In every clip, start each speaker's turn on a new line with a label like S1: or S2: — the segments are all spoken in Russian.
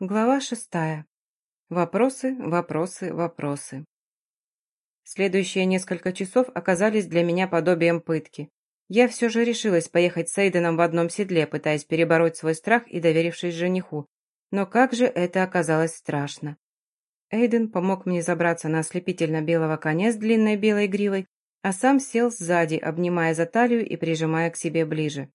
S1: Глава шестая. Вопросы, вопросы, вопросы. Следующие несколько часов оказались для меня подобием пытки. Я все же решилась поехать с Эйденом в одном седле, пытаясь перебороть свой страх и доверившись жениху. Но как же это оказалось страшно. Эйден помог мне забраться на ослепительно-белого коня с длинной белой гривой, а сам сел сзади, обнимая за талию и прижимая к себе ближе.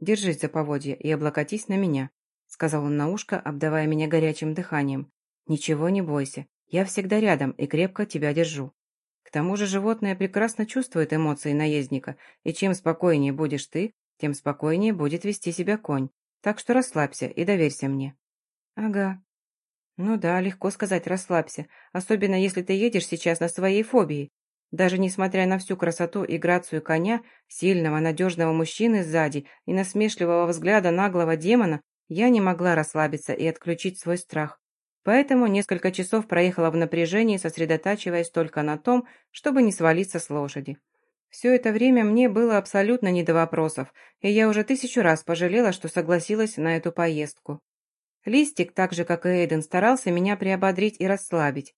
S1: «Держись за поводья и облокотись на меня», — сказал он на ушко, обдавая меня горячим дыханием. «Ничего не бойся, я всегда рядом и крепко тебя держу». К тому же животное прекрасно чувствует эмоции наездника, и чем спокойнее будешь ты, тем спокойнее будет вести себя конь. Так что расслабься и доверься мне». «Ага». «Ну да, легко сказать «расслабься», особенно если ты едешь сейчас на своей фобии. Даже несмотря на всю красоту и грацию коня, сильного, надежного мужчины сзади и насмешливого взгляда наглого демона, я не могла расслабиться и отключить свой страх. Поэтому несколько часов проехала в напряжении, сосредотачиваясь только на том, чтобы не свалиться с лошади. Все это время мне было абсолютно не до вопросов, и я уже тысячу раз пожалела, что согласилась на эту поездку. Листик, так же как и Эйден, старался меня приободрить и расслабить.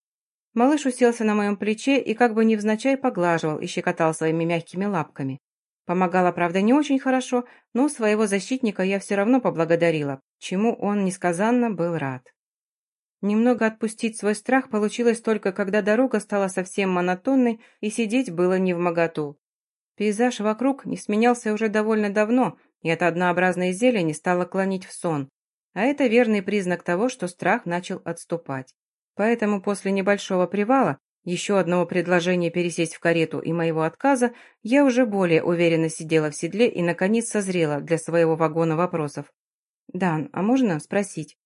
S1: Малыш уселся на моем плече и как бы невзначай поглаживал и щекотал своими мягкими лапками. Помогала, правда, не очень хорошо, но своего защитника я все равно поблагодарила, чему он несказанно был рад. Немного отпустить свой страх получилось только, когда дорога стала совсем монотонной и сидеть было не в моготу. Пейзаж вокруг не сменялся уже довольно давно, и эта однообразная зелень стала клонить в сон. А это верный признак того, что страх начал отступать. Поэтому после небольшого привала еще одного предложения пересесть в карету и моего отказа, я уже более уверенно сидела в седле и, наконец, созрела для своего вагона вопросов. «Дан, а можно спросить?»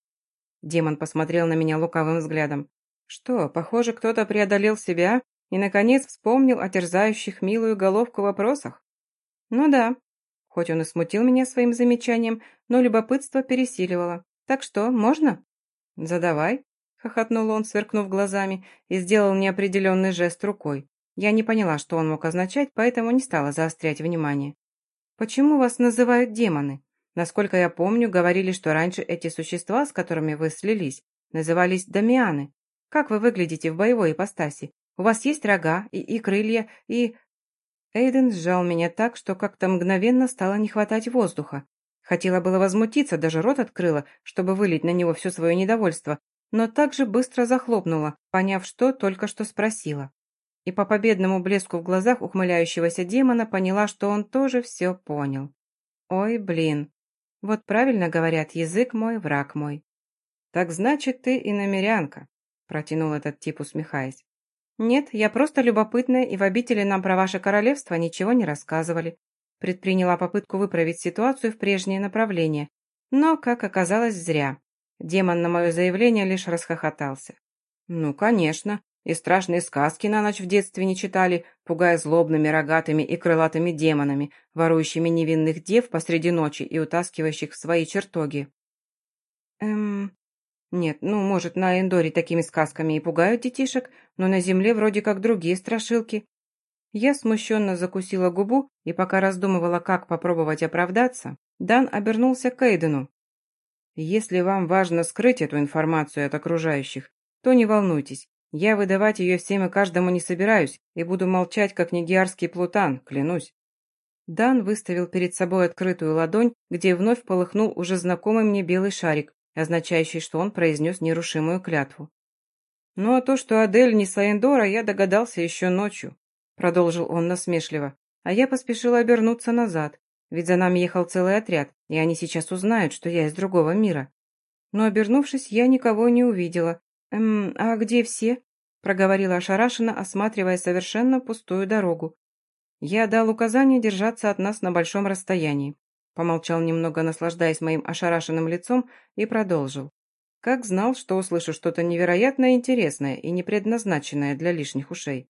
S1: Демон посмотрел на меня лукавым взглядом. «Что, похоже, кто-то преодолел себя и, наконец, вспомнил о терзающих милую головку вопросах?» «Ну да». Хоть он и смутил меня своим замечанием, но любопытство пересиливало. «Так что, можно?» «Задавай», хохотнул он, сверкнув глазами, и сделал неопределенный жест рукой. Я не поняла, что он мог означать, поэтому не стала заострять внимание. «Почему вас называют демоны? Насколько я помню, говорили, что раньше эти существа, с которыми вы слились, назывались дамианы. Как вы выглядите в боевой ипостаси? У вас есть рога и, и крылья, и...» Эйден сжал меня так, что как-то мгновенно стало не хватать воздуха. Хотела было возмутиться, даже рот открыла, чтобы вылить на него все свое недовольство, но также быстро захлопнула, поняв, что только что спросила. И по победному блеску в глазах ухмыляющегося демона поняла, что он тоже все понял. «Ой, блин. Вот правильно говорят, язык мой, враг мой». «Так значит, ты и намерянка», – протянул этот тип, усмехаясь. «Нет, я просто любопытная, и в обители нам про ваше королевство ничего не рассказывали». Предприняла попытку выправить ситуацию в прежнее направление, но, как оказалось, зря. Демон на мое заявление лишь расхохотался. «Ну, конечно. И страшные сказки на ночь в детстве не читали, пугая злобными, рогатыми и крылатыми демонами, ворующими невинных дев посреди ночи и утаскивающих в свои чертоги». «Эм...» «Нет, ну, может, на Эндоре такими сказками и пугают детишек, но на земле вроде как другие страшилки». Я смущенно закусила губу, и пока раздумывала, как попробовать оправдаться, Дан обернулся к Эйдену, если вам важно скрыть эту информацию от окружающих, то не волнуйтесь. Я выдавать ее всем и каждому не собираюсь и буду молчать, как нигиарский плутан, клянусь». Дан выставил перед собой открытую ладонь, где вновь полыхнул уже знакомый мне белый шарик, означающий, что он произнес нерушимую клятву. «Ну а то, что Адель не Саендора, я догадался еще ночью», — продолжил он насмешливо, а я поспешила обернуться назад. Ведь за нами ехал целый отряд, и они сейчас узнают, что я из другого мира. Но, обернувшись, я никого не увидела. «Эм, а где все?» – проговорила ошарашенно, осматривая совершенно пустую дорогу. Я дал указание держаться от нас на большом расстоянии. Помолчал немного, наслаждаясь моим ошарашенным лицом, и продолжил. Как знал, что услышу что-то невероятно интересное и не предназначенное для лишних ушей.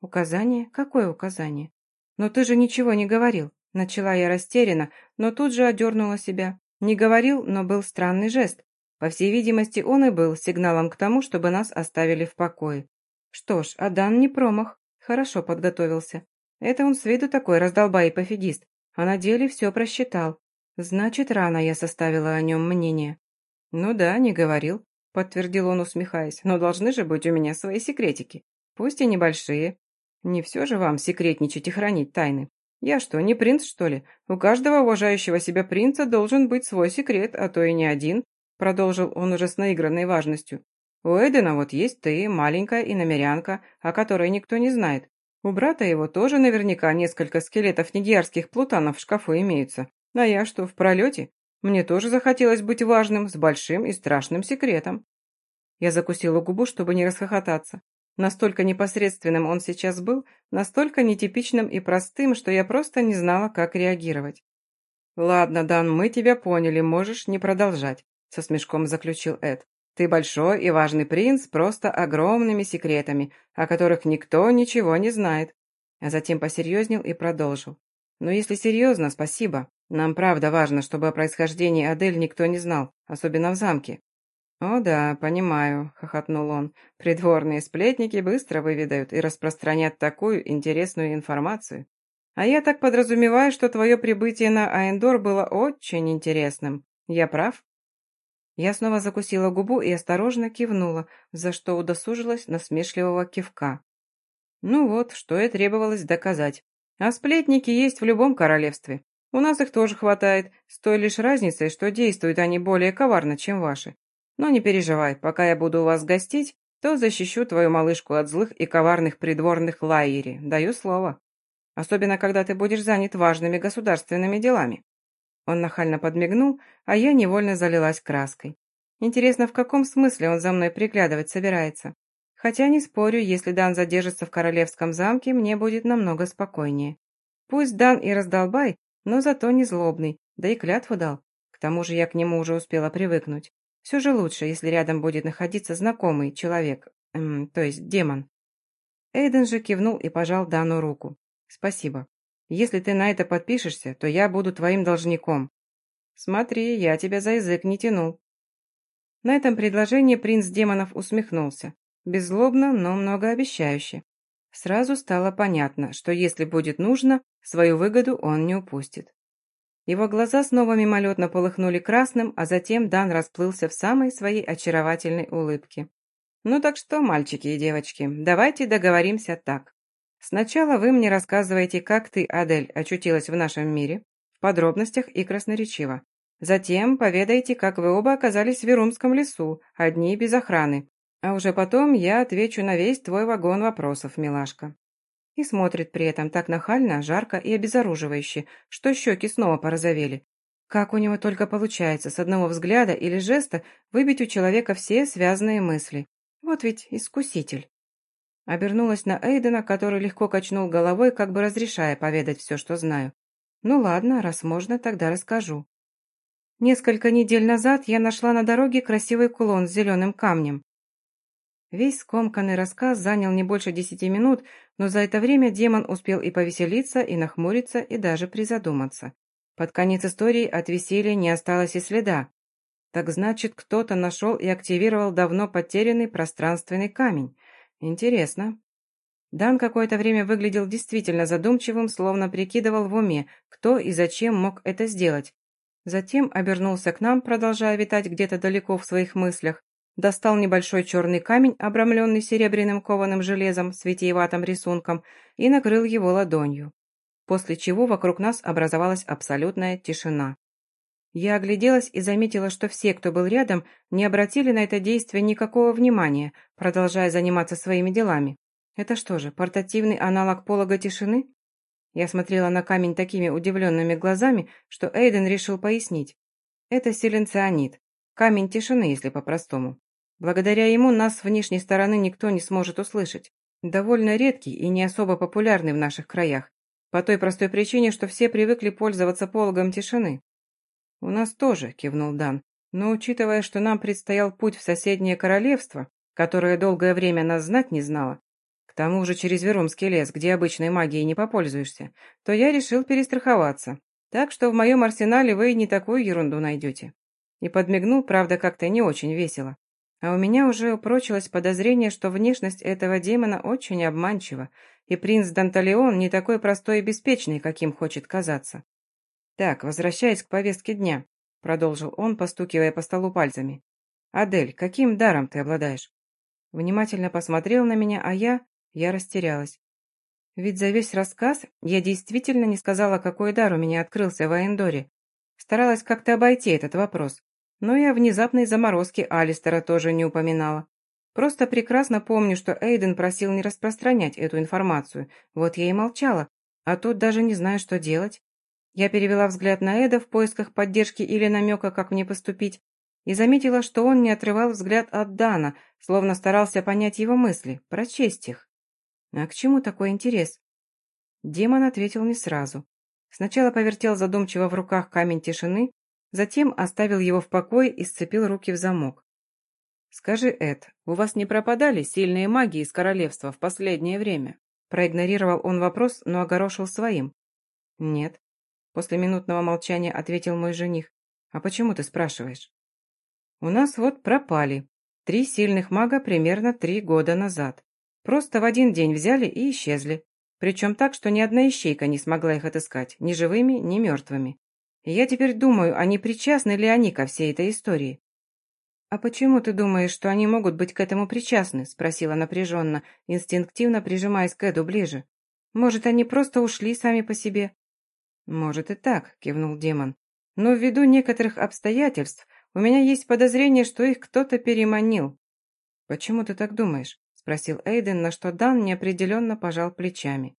S1: «Указание? Какое указание? Но ты же ничего не говорил. Начала я растерянно, но тут же одернула себя. Не говорил, но был странный жест. По всей видимости, он и был сигналом к тому, чтобы нас оставили в покое. Что ж, Адан не промах. Хорошо подготовился. Это он с виду такой раздолбай и пофигист, а на деле все просчитал. Значит, рано я составила о нем мнение. «Ну да, не говорил», — подтвердил он, усмехаясь, «но должны же быть у меня свои секретики, пусть и небольшие. Не все же вам секретничать и хранить тайны. Я что, не принц, что ли? У каждого уважающего себя принца должен быть свой секрет, а то и не один», — продолжил он уже с наигранной важностью. «У Эдена вот есть ты, маленькая и намерянка, о которой никто не знает. У брата его тоже наверняка несколько скелетов нигерских плутанов в шкафу имеются. А я что, в пролете? Мне тоже захотелось быть важным, с большим и страшным секретом. Я закусила губу, чтобы не расхохотаться. Настолько непосредственным он сейчас был, настолько нетипичным и простым, что я просто не знала, как реагировать. «Ладно, Дан, мы тебя поняли, можешь не продолжать», — со смешком заключил Эд. «Ты большой и важный принц, просто огромными секретами, о которых никто ничего не знает». А затем посерьезнел и продолжил. «Но если серьезно, спасибо. Нам правда важно, чтобы о происхождении Адель никто не знал, особенно в замке». «О да, понимаю», — хохотнул он. «Придворные сплетники быстро выведают и распространят такую интересную информацию. А я так подразумеваю, что твое прибытие на Аэндор было очень интересным. Я прав?» Я снова закусила губу и осторожно кивнула, за что удосужилась насмешливого кивка. Ну вот, что и требовалось доказать. А сплетники есть в любом королевстве. У нас их тоже хватает, с той лишь разницей, что действуют они более коварно, чем ваши. Но не переживай, пока я буду у вас гостить, то защищу твою малышку от злых и коварных придворных лайери, даю слово. Особенно, когда ты будешь занят важными государственными делами». Он нахально подмигнул, а я невольно залилась краской. Интересно, в каком смысле он за мной приглядывать собирается? Хотя не спорю, если Дан задержится в королевском замке, мне будет намного спокойнее. Пусть Дан и раздолбай, но зато не злобный, да и клятву дал. К тому же я к нему уже успела привыкнуть. Все же лучше, если рядом будет находиться знакомый человек, эм, то есть демон. Эйден же кивнул и пожал Дану руку. «Спасибо. Если ты на это подпишешься, то я буду твоим должником. Смотри, я тебя за язык не тянул». На этом предложении принц демонов усмехнулся. Беззлобно, но многообещающе. Сразу стало понятно, что если будет нужно, свою выгоду он не упустит. Его глаза снова мимолетно полыхнули красным, а затем Дан расплылся в самой своей очаровательной улыбке. «Ну так что, мальчики и девочки, давайте договоримся так. Сначала вы мне рассказываете, как ты, Адель, очутилась в нашем мире, в подробностях и красноречиво. Затем поведаете, как вы оба оказались в Верумском лесу, одни без охраны, а уже потом я отвечу на весь твой вагон вопросов, милашка». И смотрит при этом так нахально, жарко и обезоруживающе, что щеки снова порозовели. Как у него только получается с одного взгляда или жеста выбить у человека все связанные мысли. Вот ведь искуситель. Обернулась на Эйдена, который легко качнул головой, как бы разрешая поведать все, что знаю. Ну ладно, раз можно, тогда расскажу. Несколько недель назад я нашла на дороге красивый кулон с зеленым камнем. Весь скомканный рассказ занял не больше десяти минут, но за это время демон успел и повеселиться, и нахмуриться, и даже призадуматься. Под конец истории от веселья не осталось и следа. Так значит, кто-то нашел и активировал давно потерянный пространственный камень. Интересно. Дан какое-то время выглядел действительно задумчивым, словно прикидывал в уме, кто и зачем мог это сделать. Затем обернулся к нам, продолжая витать где-то далеко в своих мыслях, достал небольшой черный камень, обрамленный серебряным кованым железом с витиеватым рисунком, и накрыл его ладонью. После чего вокруг нас образовалась абсолютная тишина. Я огляделась и заметила, что все, кто был рядом, не обратили на это действие никакого внимания, продолжая заниматься своими делами. Это что же, портативный аналог полога тишины? Я смотрела на камень такими удивленными глазами, что Эйден решил пояснить. Это силенцианит, камень тишины, если по-простому. Благодаря ему нас с внешней стороны никто не сможет услышать. Довольно редкий и не особо популярный в наших краях. По той простой причине, что все привыкли пользоваться пологом тишины. «У нас тоже», — кивнул Дан. «Но учитывая, что нам предстоял путь в соседнее королевство, которое долгое время нас знать не знало, к тому же через Верумский лес, где обычной магией не попользуешься, то я решил перестраховаться. Так что в моем арсенале вы не такую ерунду найдете». И подмигнул, правда, как-то не очень весело. А у меня уже упрочилось подозрение, что внешность этого демона очень обманчива, и принц Данталеон не такой простой и беспечный, каким хочет казаться. Так, возвращаясь к повестке дня. продолжил он, постукивая по столу пальцами. «Адель, каким даром ты обладаешь?» Внимательно посмотрел на меня, а я... я растерялась. Ведь за весь рассказ я действительно не сказала, какой дар у меня открылся в Аэндоре. Старалась как-то обойти этот вопрос. Но и о внезапной заморозке Алистера тоже не упоминала. Просто прекрасно помню, что Эйден просил не распространять эту информацию. Вот я и молчала. А тут даже не знаю, что делать. Я перевела взгляд на Эда в поисках поддержки или намека, как мне поступить, и заметила, что он не отрывал взгляд от Дана, словно старался понять его мысли, прочесть их. А к чему такой интерес? Демон ответил не сразу. Сначала повертел задумчиво в руках камень тишины, затем оставил его в покое и сцепил руки в замок. «Скажи, Эд, у вас не пропадали сильные маги из королевства в последнее время?» Проигнорировал он вопрос, но огорошил своим. «Нет». После минутного молчания ответил мой жених. «А почему ты спрашиваешь?» «У нас вот пропали. Три сильных мага примерно три года назад. Просто в один день взяли и исчезли. Причем так, что ни одна ищейка не смогла их отыскать, ни живыми, ни мертвыми. Я теперь думаю, а не причастны ли они ко всей этой истории. «А почему ты думаешь, что они могут быть к этому причастны?» – спросила напряженно, инстинктивно прижимаясь к Эду ближе. «Может, они просто ушли сами по себе?» «Может и так», – кивнул демон. «Но ввиду некоторых обстоятельств у меня есть подозрение, что их кто-то переманил». «Почему ты так думаешь?» – спросил Эйден, на что Дан неопределенно пожал плечами.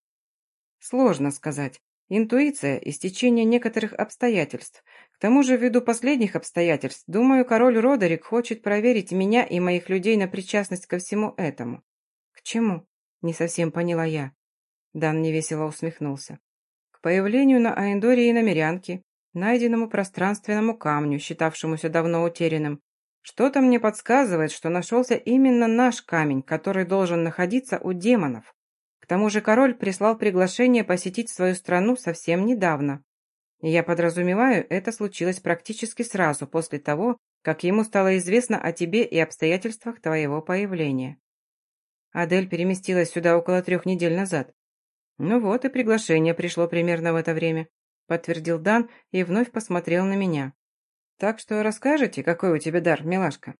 S1: «Сложно сказать. Интуиция и стечение некоторых обстоятельств. К тому же, ввиду последних обстоятельств, думаю, король Родерик хочет проверить меня и моих людей на причастность ко всему этому». «К чему?» – не совсем поняла я. Дан невесело усмехнулся. «К появлению на Аэндоре и намерянке, найденному пространственному камню, считавшемуся давно утерянным, что-то мне подсказывает, что нашелся именно наш камень, который должен находиться у демонов. К тому же король прислал приглашение посетить свою страну совсем недавно. И я подразумеваю, это случилось практически сразу после того, как ему стало известно о тебе и обстоятельствах твоего появления. Адель переместилась сюда около трех недель назад. Ну вот и приглашение пришло примерно в это время, подтвердил Дан и вновь посмотрел на меня. Так что расскажете, какой у тебя дар, милашка?»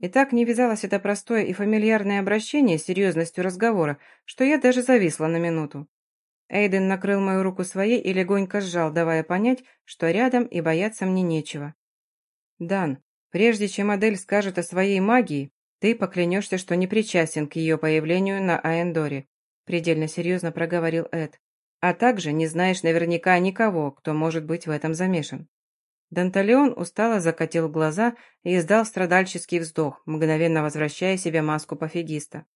S1: И так не вязалось это простое и фамильярное обращение с серьезностью разговора, что я даже зависла на минуту. Эйден накрыл мою руку своей и легонько сжал, давая понять, что рядом и бояться мне нечего. «Дан, прежде чем Адель скажет о своей магии, ты поклянешься, что не причастен к ее появлению на Аэндоре», предельно серьезно проговорил Эд. «А также не знаешь наверняка никого, кто может быть в этом замешан». Данталеон устало закатил глаза и издал страдальческий вздох, мгновенно возвращая себе маску пофигиста.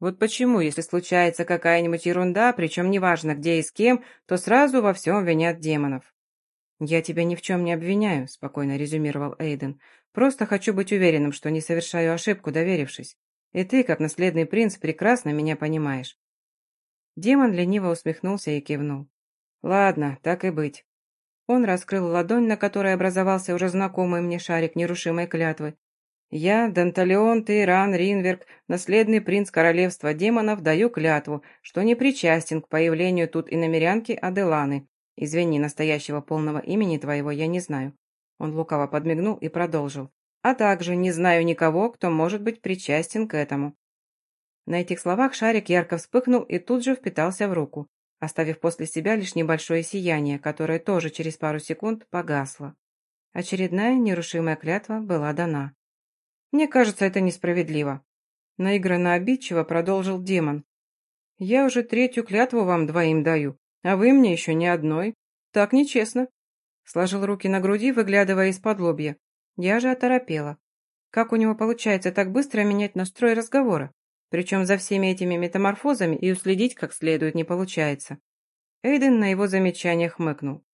S1: Вот почему, если случается какая-нибудь ерунда, причем неважно где и с кем, то сразу во всем винят демонов. «Я тебя ни в чем не обвиняю», — спокойно резюмировал Эйден. «Просто хочу быть уверенным, что не совершаю ошибку, доверившись. И ты, как наследный принц, прекрасно меня понимаешь». Демон лениво усмехнулся и кивнул. «Ладно, так и быть. Он раскрыл ладонь, на которой образовался уже знакомый мне шарик нерушимой клятвы. «Я, Данталеон Тейран Ринверк, наследный принц королевства демонов, даю клятву, что не причастен к появлению тут иномерянки Аделаны. Извини, настоящего полного имени твоего я не знаю». Он лукаво подмигнул и продолжил. «А также не знаю никого, кто может быть причастен к этому». На этих словах шарик ярко вспыхнул и тут же впитался в руку оставив после себя лишь небольшое сияние, которое тоже через пару секунд погасло. Очередная нерушимая клятва была дана. «Мне кажется, это несправедливо», — наигранно обидчиво продолжил демон. «Я уже третью клятву вам двоим даю, а вы мне еще ни одной. Так нечестно». Сложил руки на груди, выглядывая из-под лобья. Я же оторопела. Как у него получается так быстро менять настрой разговора? Причем за всеми этими метаморфозами и уследить как следует не получается. Эйден на его замечание хмыкнул.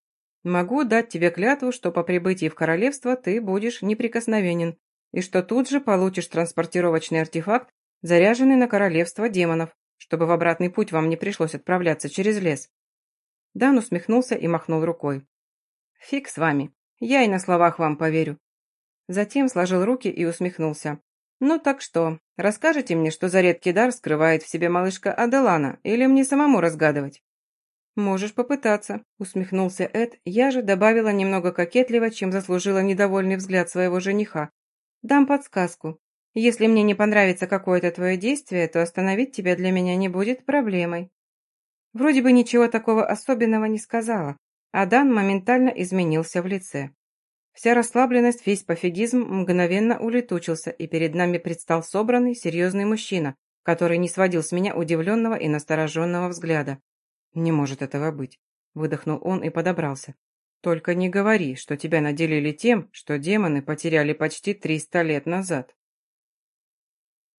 S1: «Могу дать тебе клятву, что по прибытии в королевство ты будешь неприкосновенен, и что тут же получишь транспортировочный артефакт, заряженный на королевство демонов, чтобы в обратный путь вам не пришлось отправляться через лес». Дан усмехнулся и махнул рукой. «Фиг с вами. Я и на словах вам поверю». Затем сложил руки и усмехнулся. «Ну так что, расскажете мне, что за редкий дар скрывает в себе малышка Аделана, или мне самому разгадывать?» «Можешь попытаться», — усмехнулся Эд. Я же добавила немного кокетливо, чем заслужила недовольный взгляд своего жениха. «Дам подсказку. Если мне не понравится какое-то твое действие, то остановить тебя для меня не будет проблемой». Вроде бы ничего такого особенного не сказала, а Дан моментально изменился в лице. Вся расслабленность, весь пофигизм мгновенно улетучился, и перед нами предстал собранный, серьезный мужчина, который не сводил с меня удивленного и настороженного взгляда. «Не может этого быть», — выдохнул он и подобрался. «Только не говори, что тебя наделили тем, что демоны потеряли почти триста лет назад».